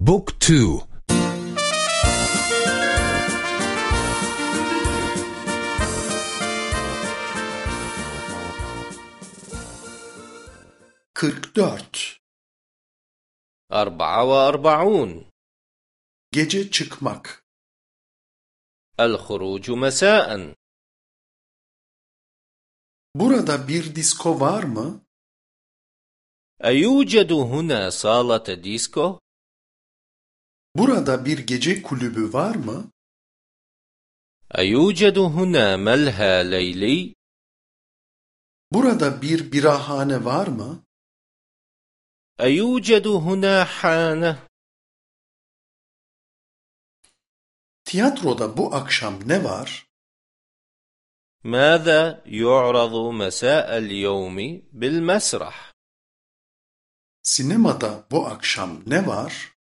بوك تو. كرك أربعة وأربعون. Gece çıkmak. الخروج مساء. Burada bir disko var mı? أيوجد هنا صالة ديسكو؟ Burada bir gece kulübü var mı? أيوجد هنا ملهى ليلي؟ Burada bir birahane var mı? أيوجد هنا حانة؟ Tiyatroda bu akşam ne var? ماذا يعرض مساء اليوم بالمسرح؟ Sinemada bu akşam ne var?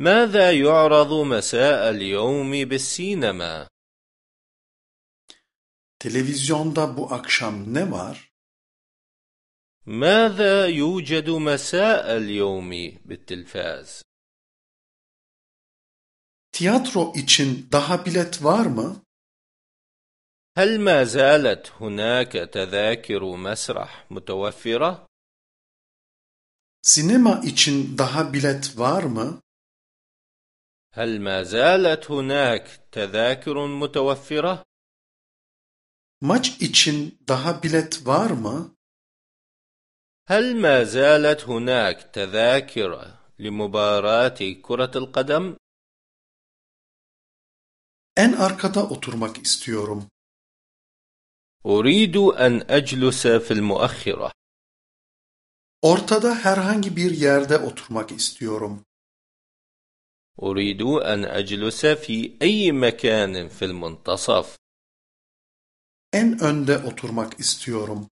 ماذا يعرض مساء اليوم بالسينما؟ Televizyonda bu akşam ne var? ماذا يوجد مساء اليوم بالتلفاز؟ Tiyatro için daha bilet var mı? هل ما زالت هناك تذاكر مسرح متوفرة؟ Sinema için daha bilet var mı? هل ما زالت هناك تذاكر متوفرة؟ Maç için daha bilet var mı? هل ما زالت هناك تذاكر لمباراة كرة القدم؟ En arkada oturmak istiyorum. أريد أن أجلس في المؤخرة. Ortada herhangi bir yerde oturmak istiyorum. أريد أن أجلس في أي مكان في المنتصف. En önde oturmak istiyorum.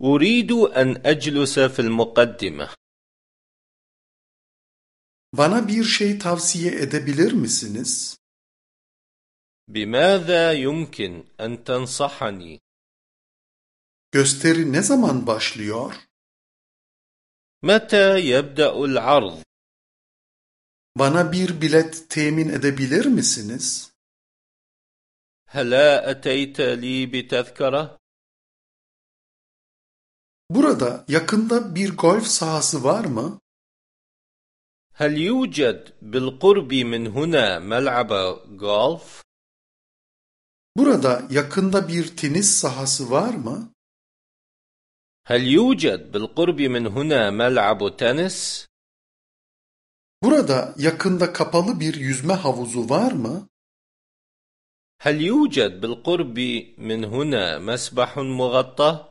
أريد أن أجلس في المقدمة. Bana bir şey tavsiye edebilir misiniz? بماذا يمكن أن تنصحني؟ Gösteri ne zaman başlıyor? متى يبدأ العرض؟ Bana bir bilet temin edebilir misiniz? هلا أتيت لي بتذكرة؟ Burada yakında bir golf sahası var mı? هل يوجد بالقرب من هنا ملعب غولف؟ Burada yakında bir tenis sahası var mı? هل يوجد بالقرب من هنا ملعب تنس؟ Burada yakında kapalı bir yüzme havuzu var mı? هل يوجد بالقرب من هنا مسبح مغطى؟